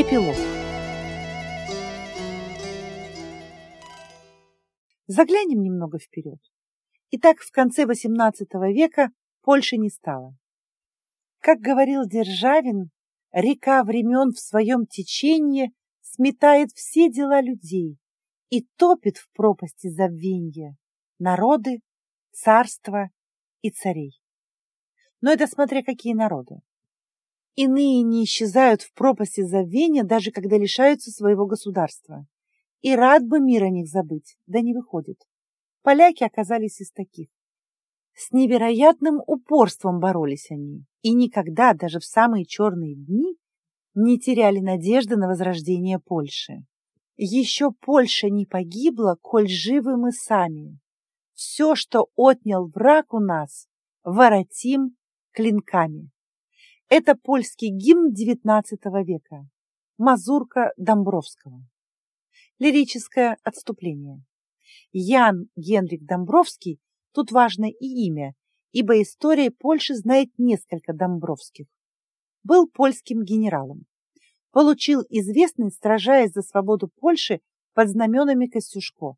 Эпилог Заглянем немного вперед. Итак, в конце XVIII века Польши не стало. Как говорил Державин, река времен в своем течении сметает все дела людей и топит в пропасти забвенья народы, царства и царей. Но это смотря какие народы. Иные не исчезают в пропасти забвения, даже когда лишаются своего государства. И рад бы мир о них забыть, да не выходит. Поляки оказались из таких. С невероятным упорством боролись они, и никогда, даже в самые черные дни, не теряли надежды на возрождение Польши. Еще Польша не погибла, коль живы мы сами. Все, что отнял враг у нас, воротим клинками. Это польский гимн XIX века, мазурка Домбровского. Лирическое отступление. Ян Генрих Домбровский, тут важно и имя, ибо история Польши знает несколько Домбровских. Был польским генералом. Получил известность, сражаясь за свободу Польши под знаменами Костюшко.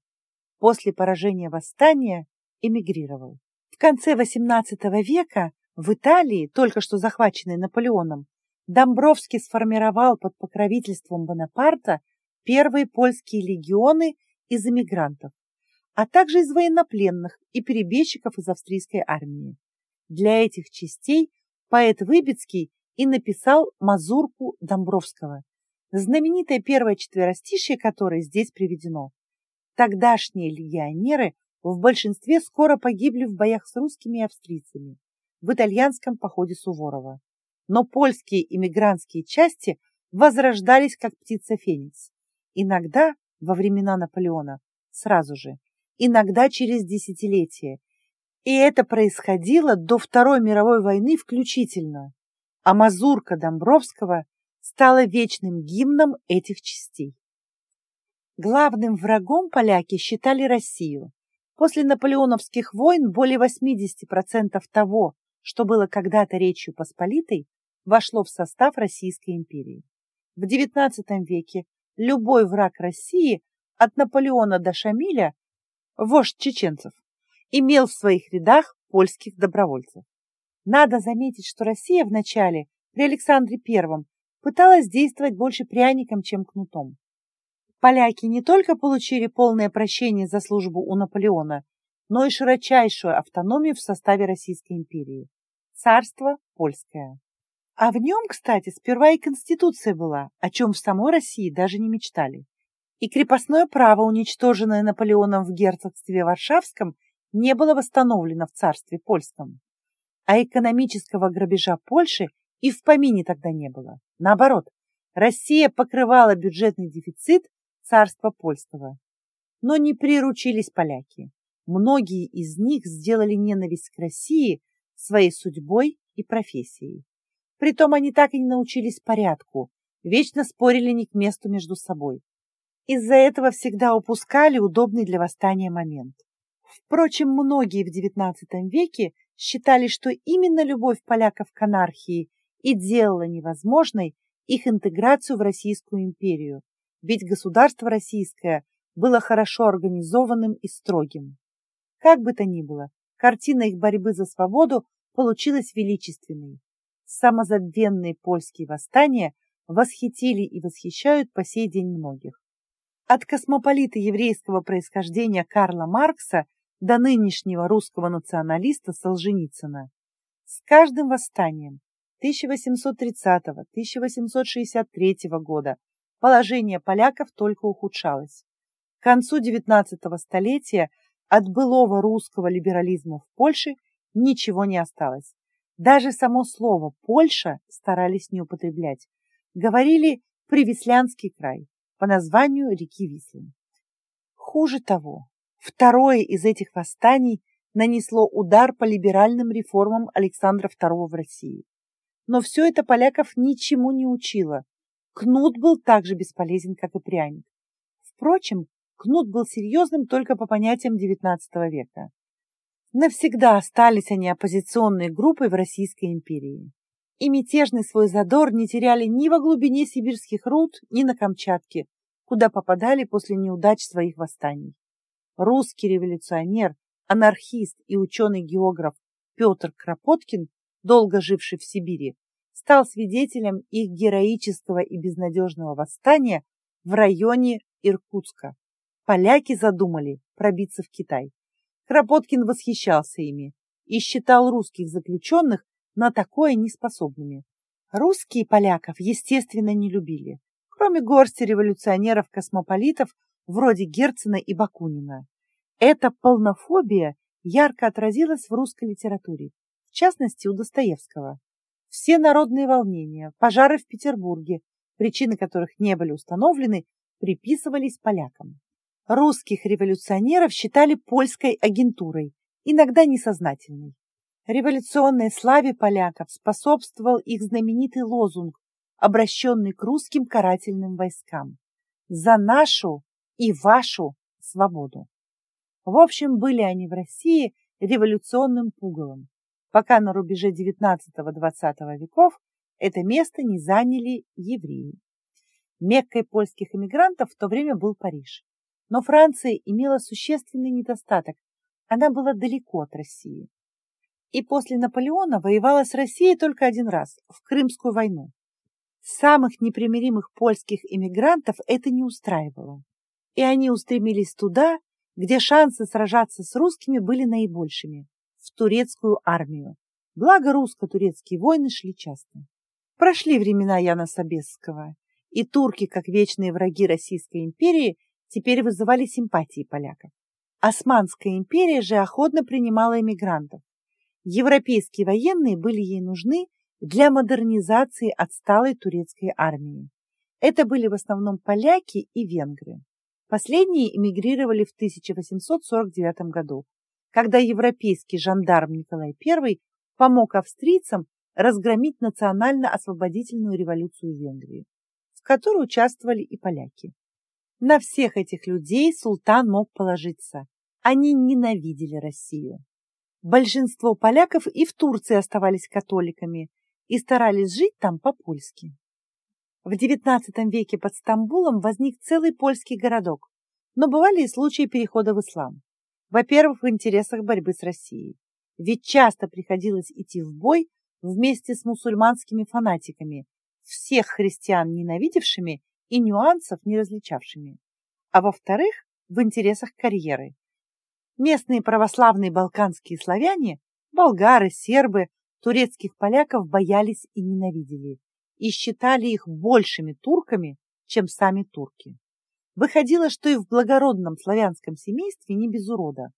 После поражения восстания эмигрировал. В конце XVIII века в Италии, только что захваченной Наполеоном, Домбровский сформировал под покровительством Бонапарта первые польские легионы из эмигрантов, а также из военнопленных и перебежчиков из австрийской армии. Для этих частей поэт Выбицкий и написал мазурку Домбровского, знаменитое первое четверостишее которое здесь приведено. Тогдашние легионеры в большинстве скоро погибли в боях с русскими и австрийцами в итальянском походе Суворова. Но польские иммигрантские части возрождались как птица Феникс. Иногда во времена Наполеона, сразу же, иногда через десятилетия. И это происходило до Второй мировой войны включительно. А мазурка Домбровского стала вечным гимном этих частей. Главным врагом поляки считали Россию. После наполеоновских войн более 80% того, что было когда-то Речью Посполитой, вошло в состав Российской империи. В XIX веке любой враг России от Наполеона до Шамиля, вождь чеченцев, имел в своих рядах польских добровольцев. Надо заметить, что Россия вначале, при Александре I, пыталась действовать больше пряником, чем кнутом. Поляки не только получили полное прощение за службу у Наполеона, но и широчайшую автономию в составе Российской империи. Царство польское. А в нем, кстати, сперва и Конституция была, о чем в самой России даже не мечтали. И крепостное право, уничтоженное Наполеоном в герцогстве Варшавском, не было восстановлено в царстве польском. А экономического грабежа Польши и в помине тогда не было. Наоборот, Россия покрывала бюджетный дефицит царства польского. Но не приручились поляки. Многие из них сделали ненависть к России своей судьбой и профессией. Притом они так и не научились порядку, вечно спорили не к месту между собой. Из-за этого всегда упускали удобный для восстания момент. Впрочем, многие в XIX веке считали, что именно любовь поляков к анархии и делала невозможной их интеграцию в Российскую империю, ведь государство российское было хорошо организованным и строгим. Как бы то ни было, картина их борьбы за свободу получилась величественной. Самозабвенные польские восстания восхитили и восхищают по сей день многих. От космополита еврейского происхождения Карла Маркса до нынешнего русского националиста Солженицына. С каждым восстанием 1830-1863 года положение поляков только ухудшалось. К концу XIX столетия от былого русского либерализма в Польше ничего не осталось. Даже само слово «Польша» старались не употреблять. Говорили «Привислянский край» по названию реки Вислы. Хуже того, второе из этих восстаний нанесло удар по либеральным реформам Александра II в России. Но все это поляков ничему не учило. Кнут был так же бесполезен, как и пряник. Впрочем, кнут был серьезным только по понятиям XIX века. Навсегда остались они оппозиционной группой в Российской империи. и мятежный свой задор не теряли ни во глубине сибирских руд, ни на Камчатке, куда попадали после неудач своих восстаний. Русский революционер, анархист и ученый-географ Петр Кропоткин, долго живший в Сибири, стал свидетелем их героического и безнадежного восстания в районе Иркутска. Поляки задумали пробиться в Китай. Кропоткин восхищался ими и считал русских заключенных на такое неспособными. Русские поляков, естественно, не любили, кроме горсти революционеров-космополитов вроде Герцена и Бакунина. Эта полнофобия ярко отразилась в русской литературе, в частности у Достоевского. Все народные волнения, пожары в Петербурге, причины которых не были установлены, приписывались полякам. Русских революционеров считали польской агентурой, иногда несознательной. Революционной славе поляков способствовал их знаменитый лозунг, обращенный к русским карательным войскам «За нашу и вашу свободу». В общем, были они в России революционным пугалом, пока на рубеже XIX-XX веков это место не заняли евреи. Меккой польских эмигрантов в то время был Париж. Но Франция имела существенный недостаток. Она была далеко от России. И после Наполеона воевала с Россией только один раз, в Крымскую войну. Самых непримиримых польских эмигрантов это не устраивало. И они устремились туда, где шансы сражаться с русскими были наибольшими – в турецкую армию. Благо русско-турецкие войны шли часто. Прошли времена Яна Собесского, и турки, как вечные враги Российской империи, теперь вызывали симпатии поляков. Османская империя же охотно принимала эмигрантов. Европейские военные были ей нужны для модернизации отсталой турецкой армии. Это были в основном поляки и венгры. Последние эмигрировали в 1849 году, когда европейский жандарм Николай I помог австрийцам разгромить национально-освободительную революцию Венгрии, в которой участвовали и поляки. На всех этих людей султан мог положиться. Они ненавидели Россию. Большинство поляков и в Турции оставались католиками и старались жить там по-польски. В XIX веке под Стамбулом возник целый польский городок, но бывали и случаи перехода в ислам. Во-первых, в интересах борьбы с Россией. Ведь часто приходилось идти в бой вместе с мусульманскими фанатиками, всех христиан ненавидевшими и нюансов не различавшими. А во-вторых, в интересах карьеры. Местные православные балканские славяне, болгары, сербы, турецких поляков боялись и ненавидели и считали их большими турками, чем сами турки. Выходило, что и в благородном славянском семействе не без урода.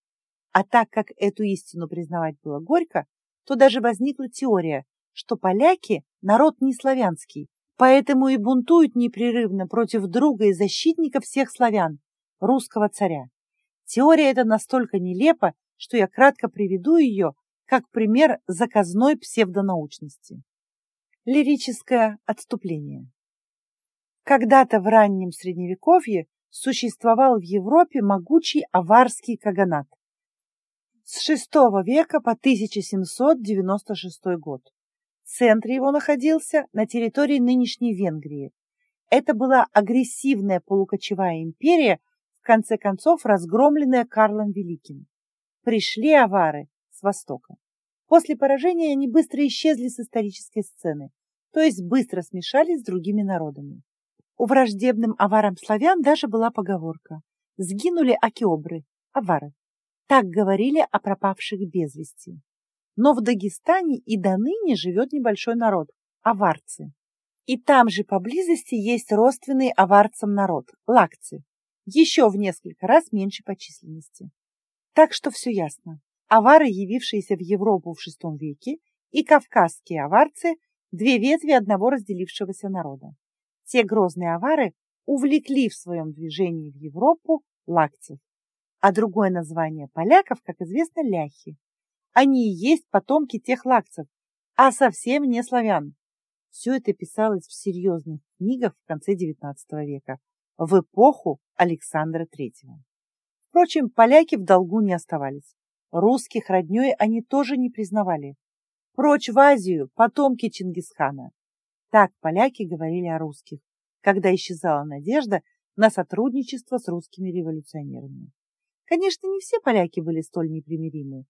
А так как эту истину признавать было горько, то даже возникла теория, что поляки – народ не славянский, поэтому и бунтуют непрерывно против друга и защитника всех славян – русского царя. Теория эта настолько нелепа, что я кратко приведу ее как пример заказной псевдонаучности. Лирическое отступление. Когда-то в раннем Средневековье существовал в Европе могучий аварский каганат. С VI века по 1796 год. В центре его находился на территории нынешней Венгрии. Это была агрессивная полукочевая империя, в конце концов разгромленная Карлом Великим. Пришли авары с востока. После поражения они быстро исчезли с исторической сцены, то есть быстро смешались с другими народами. У враждебным аварам славян даже была поговорка «Сгинули акиобры, авары». Так говорили о пропавших без вести. Но в Дагестане и до ныне живет небольшой народ – аварцы. И там же поблизости есть родственный аварцам народ – лакцы, еще в несколько раз меньше по численности. Так что все ясно авары, явившиеся в Европу в VI веке, и кавказские аварцы – две ветви одного разделившегося народа. Те грозные авары увлекли в своем движении в Европу лакцев, а другое название поляков, как известно, ляхи. Они и есть потомки тех лакцев, а совсем не славян. Все это писалось в серьезных книгах в конце XIX века, в эпоху Александра III. Впрочем, поляки в долгу не оставались. Русских роднёй они тоже не признавали. Прочь в Азию, потомки Чингисхана. Так поляки говорили о русских, когда исчезала надежда на сотрудничество с русскими революционерами. Конечно, не все поляки были столь непримиримы.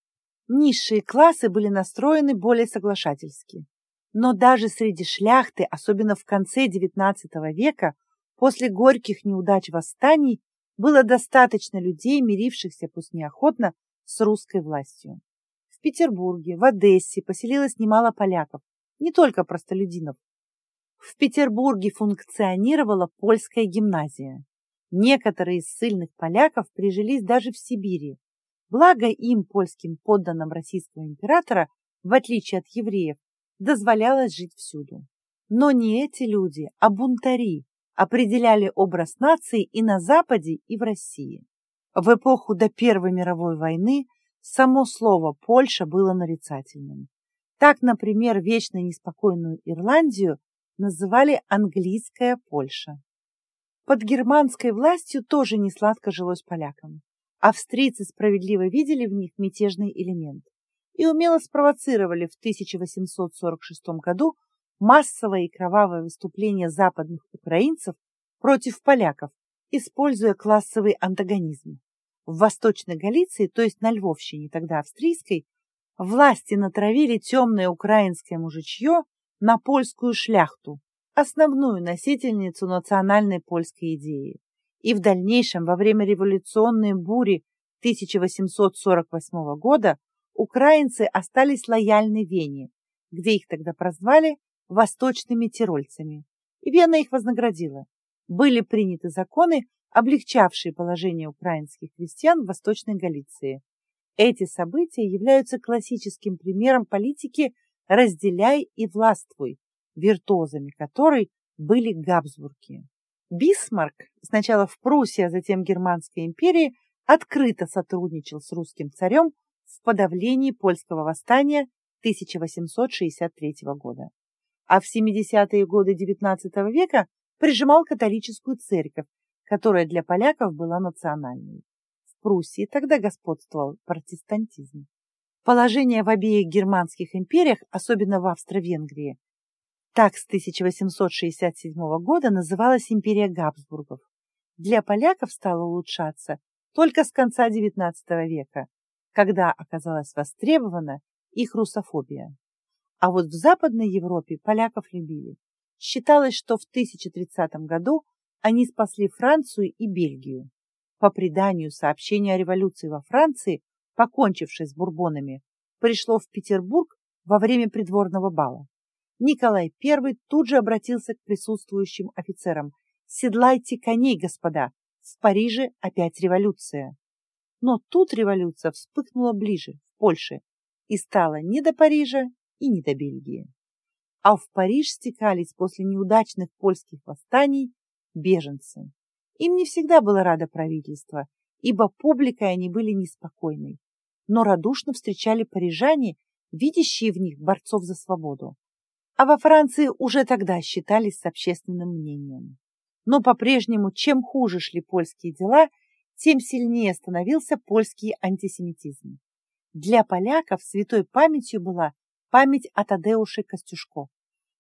Низшие классы были настроены более соглашательски. Но даже среди шляхты, особенно в конце XIX века, после горьких неудач восстаний, было достаточно людей, мирившихся пусть неохотно с русской властью. В Петербурге, в Одессе поселилось немало поляков, не только простолюдинов. В Петербурге функционировала польская гимназия. Некоторые из сильных поляков прижились даже в Сибири. Благо им, польским подданным российского императора, в отличие от евреев, дозволялось жить всюду. Но не эти люди, а бунтари определяли образ нации и на Западе, и в России. В эпоху до Первой мировой войны само слово «Польша» было нарицательным. Так, например, вечно неспокойную Ирландию называли «английская Польша». Под германской властью тоже не сладко жилось полякам. Австрийцы справедливо видели в них мятежный элемент и умело спровоцировали в 1846 году массовое и кровавое выступление западных украинцев против поляков, используя классовый антагонизм. В Восточной Галиции, то есть на Львовщине, тогда австрийской, власти натравили темное украинское мужичье на польскую шляхту, основную носительницу национальной польской идеи. И в дальнейшем, во время революционной бури 1848 года, украинцы остались лояльны Вене, где их тогда прозвали восточными тирольцами. И Вена их вознаградила. Были приняты законы, облегчавшие положение украинских крестьян в Восточной Галиции. Эти события являются классическим примером политики «разделяй и властвуй», виртуозами которой были Габсбурги. Бисмарк, сначала в Пруссии, а затем Германской империи, открыто сотрудничал с русским царем в подавлении польского восстания 1863 года. А в 70-е годы XIX века прижимал католическую церковь, которая для поляков была национальной. В Пруссии тогда господствовал протестантизм. Положение в обеих германских империях, особенно в Австро-Венгрии, так с 1867 года называлась империя Габсбургов. Для поляков стало улучшаться только с конца XIX века, когда оказалась востребована их русофобия. А вот в Западной Европе поляков любили. Считалось, что в 1030 году они спасли Францию и Бельгию. По преданию, сообщение о революции во Франции, покончившей с бурбонами, пришло в Петербург во время придворного бала. Николай I тут же обратился к присутствующим офицерам. «Седлайте коней, господа! В Париже опять революция!» Но тут революция вспыхнула ближе, в Польше, и стала не до Парижа и не до Бельгии. А в Париж стекались после неудачных польских восстаний беженцы. Им не всегда было радо правительство, ибо публикой они были неспокойной, но радушно встречали парижане, видящие в них борцов за свободу а во Франции уже тогда считались с общественным мнением. Но по-прежнему, чем хуже шли польские дела, тем сильнее становился польский антисемитизм. Для поляков святой памятью была память о Тадеуше Костюшко.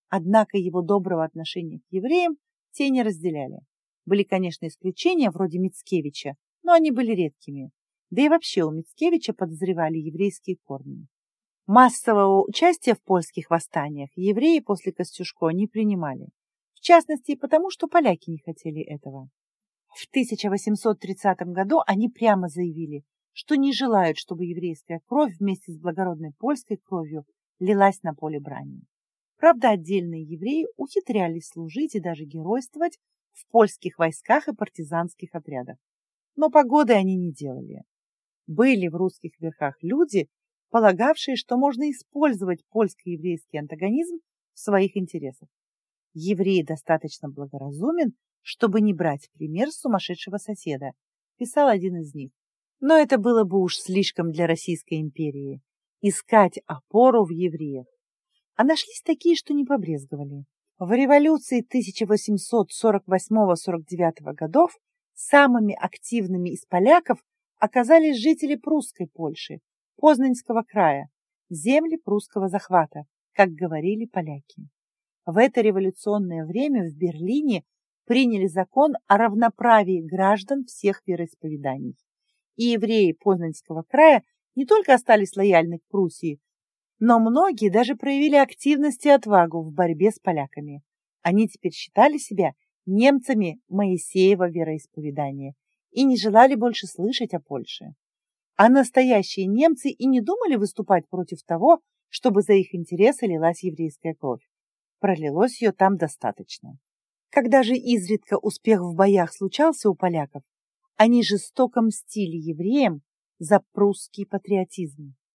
Однако его доброго отношения к евреям те не разделяли. Были, конечно, исключения, вроде Мицкевича, но они были редкими. Да и вообще у Мицкевича подозревали еврейские корни. Массового участия в польских восстаниях евреи после Костюшко не принимали, в частности потому, что поляки не хотели этого. В 1830 году они прямо заявили, что не желают, чтобы еврейская кровь вместе с благородной польской кровью лилась на поле брани. Правда, отдельные евреи ухитрялись служить и даже геройствовать в польских войсках и партизанских отрядах. Но погоды они не делали. Были в русских верхах люди, полагавшие, что можно использовать польско-еврейский антагонизм в своих интересах. Еврей достаточно благоразумен, чтобы не брать пример сумасшедшего соседа, писал один из них. Но это было бы уж слишком для Российской империи – искать опору в евреях. А нашлись такие, что не побрезговали. В революции 1848-49 годов самыми активными из поляков оказались жители прусской Польши, Познанского края, земли прусского захвата, как говорили поляки. В это революционное время в Берлине приняли закон о равноправии граждан всех вероисповеданий. И евреи Познанского края не только остались лояльны к Пруссии, но многие даже проявили активность и отвагу в борьбе с поляками. Они теперь считали себя немцами Моисеева вероисповедания и не желали больше слышать о Польше. А настоящие немцы и не думали выступать против того, чтобы за их интересы лилась еврейская кровь. Пролилось ее там достаточно. Когда же изредка успех в боях случался у поляков, они жестоко мстили евреям за прусский патриотизм.